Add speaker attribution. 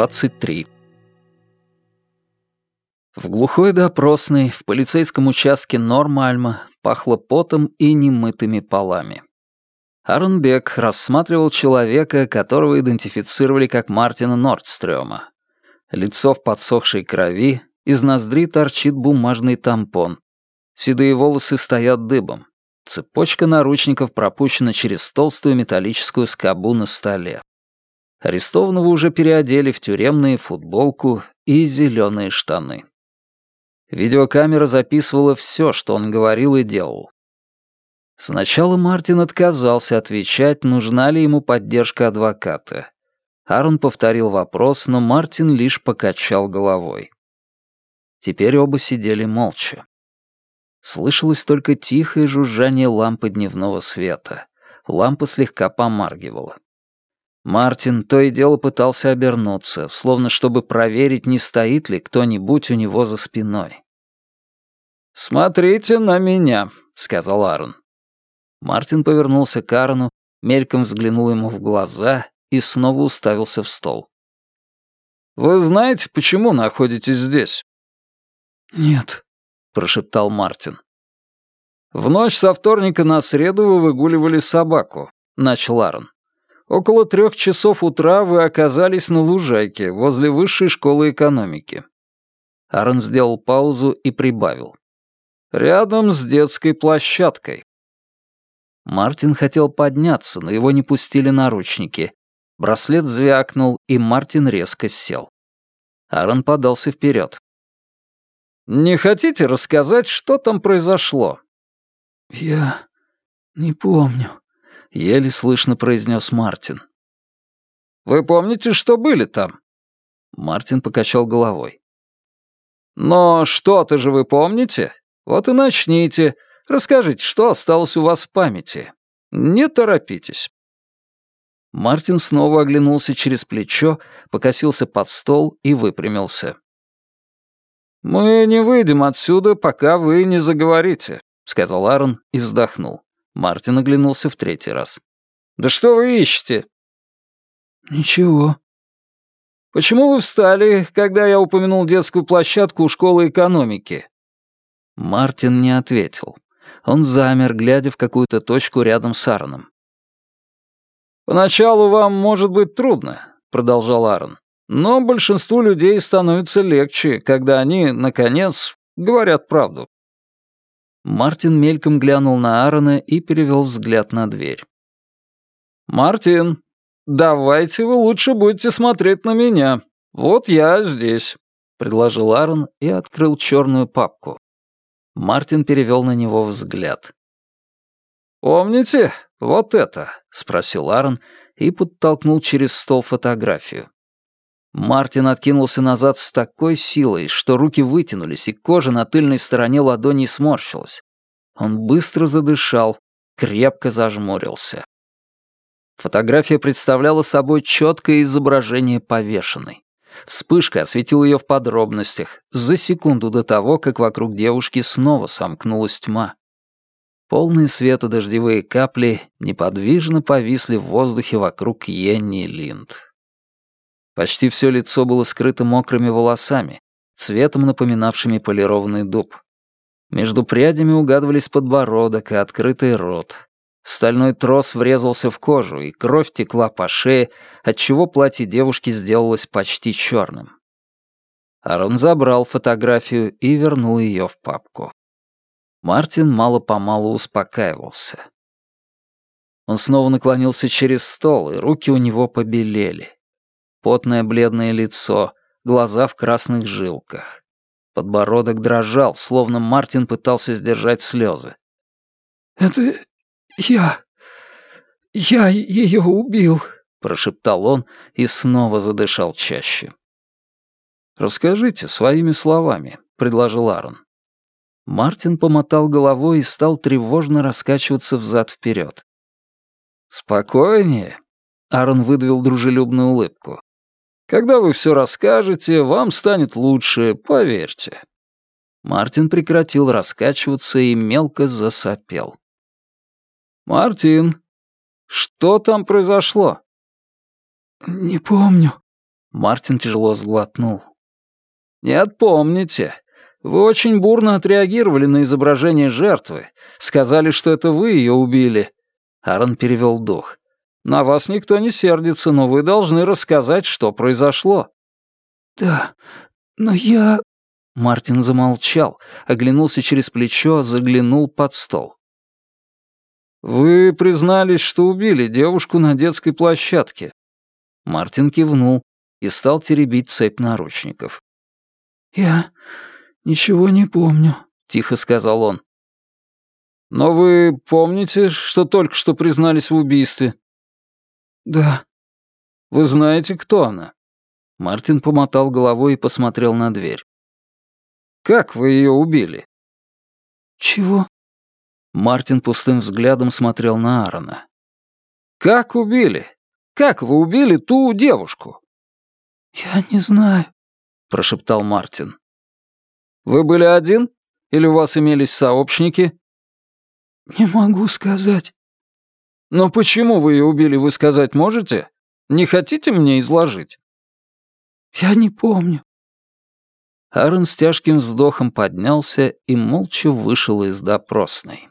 Speaker 1: 23. В глухой допросной в полицейском участке Нормальма пахло потом и немытыми полами. Аарон Бек рассматривал человека, которого идентифицировали как Мартина Нордстрёма. Лицо в подсохшей крови, из ноздри торчит бумажный тампон. Седые волосы стоят дыбом. Цепочка наручников пропущена через толстую металлическую скобу на столе. Арестованного уже переодели в тюремную футболку и зеленые штаны. Видеокамера записывала все, что он говорил и делал. Сначала Мартин отказался отвечать, нужна ли ему поддержка адвоката. Аарон повторил вопрос, но Мартин лишь покачал головой. Теперь оба сидели молча. Слышалось только тихое жужжание лампы дневного света. Лампа слегка помаргивала. Мартин то и дело пытался обернуться, словно чтобы проверить, не стоит ли кто-нибудь у него за спиной. «Смотрите на меня», — сказал Аарон. Мартин повернулся к Аарону, мельком взглянул ему в глаза и снова уставился в стол. «Вы знаете, почему находитесь здесь?»
Speaker 2: «Нет», —
Speaker 1: прошептал Мартин. «В ночь со вторника на среду вы выгуливали собаку», — начал Аарон. Около трех часов утра вы оказались на лужайке возле высшей школы экономики. Аарон сделал паузу и прибавил. Рядом с детской площадкой. Мартин хотел подняться, но его не пустили наручники. Браслет звякнул, и Мартин резко сел. Аарон подался вперед. «Не хотите рассказать, что там произошло?»
Speaker 2: «Я не помню», — еле слышно произнес Мартин.
Speaker 1: «Вы помните, что были там?»
Speaker 2: Мартин покачал головой.
Speaker 1: «Но что-то же вы помните? Вот и начните. Расскажите, что осталось у вас в памяти. Не торопитесь».
Speaker 2: Мартин снова оглянулся через плечо, покосился под стол и выпрямился.
Speaker 1: «Мы не выйдем отсюда, пока вы не заговорите», — сказал Аарон и вздохнул.
Speaker 2: Мартин оглянулся в третий раз.
Speaker 1: «Да что вы ищете?»
Speaker 2: «Ничего».
Speaker 1: «Почему вы встали, когда я упомянул детскую площадку у школы экономики?»
Speaker 2: Мартин не ответил. Он замер, глядя в какую-то точку рядом с Аароном.
Speaker 1: «Поначалу вам может быть трудно», — продолжал Аарон. «Но большинству людей становится легче, когда они, наконец, говорят правду.
Speaker 2: Мартин мельком глянул на Аарона и перевел взгляд на дверь.
Speaker 1: «Мартин, давайте вы лучше будете смотреть на меня. Вот я здесь», — предложил Аарон и открыл черную папку.
Speaker 2: Мартин перевел на него взгляд.
Speaker 1: «Помните вот это?» — спросил Аарон и подтолкнул через стол фотографию.
Speaker 2: Мартин откинулся назад с такой силой, что руки вытянулись, и кожа на тыльной стороне ладони сморщилась. Он быстро задышал, крепко зажмурился. Фотография представляла собой четкое изображение повешенной. Вспышка осветила ее в подробностях, за секунду до того, как вокруг девушки снова сомкнулась тьма. Полные света дождевые капли неподвижно повисли в воздухе вокруг Йенни Линд. Почти все лицо было скрыто мокрыми волосами, цветом напоминавшими полированный дуб. Между прядями угадывались подбородок и открытый рот. Стальной трос врезался в кожу, и кровь текла по шее, отчего платье девушки сделалось почти черным. Арон забрал фотографию и вернул ее в папку. Мартин мало-помалу успокаивался. Он снова наклонился через стол, и руки у него побелели. Потное бледное лицо, глаза в красных жилках. Подбородок дрожал, словно Мартин пытался сдержать слезы.
Speaker 3: «Это я... я ее убил», —
Speaker 2: прошептал он и снова задышал чаще. «Расскажите своими словами», — предложил Аарон. Мартин помотал головой и стал тревожно раскачиваться взад-вперед.
Speaker 1: «Спокойнее», — Аарон выдавил дружелюбную улыбку. Когда вы все расскажете, вам станет лучше, поверьте».
Speaker 2: Мартин прекратил раскачиваться и мелко засопел.
Speaker 1: «Мартин, что там произошло?»
Speaker 3: «Не помню»,
Speaker 1: Мартин тяжело сглотнул. «Нет, помните. Вы очень бурно отреагировали на изображение жертвы. Сказали, что это вы ее убили». Аарон перевел дух. «На вас никто не сердится, но вы должны рассказать, что произошло».
Speaker 3: «Да, но я...»
Speaker 1: Мартин замолчал, оглянулся через плечо, заглянул под стол. «Вы признались, что убили девушку на детской площадке». Мартин кивнул и стал теребить цепь наручников.
Speaker 3: «Я ничего не помню», — тихо сказал он.
Speaker 1: «Но вы помните, что только что признались в убийстве?»
Speaker 3: «Да».
Speaker 1: «Вы знаете, кто она?» Мартин помотал головой и посмотрел на дверь. «Как вы ее убили?»
Speaker 3: «Чего?»
Speaker 1: Мартин пустым взглядом смотрел на Аарона. «Как убили? Как вы убили ту девушку?»
Speaker 3: «Я не знаю», —
Speaker 1: прошептал Мартин. «Вы были один? Или у вас имелись сообщники?»
Speaker 3: «Не могу сказать».
Speaker 1: «Но почему вы ее убили, вы сказать можете? Не хотите мне изложить?»
Speaker 3: «Я не помню».
Speaker 1: Аарон с тяжким вздохом поднялся и молча вышел из допросной.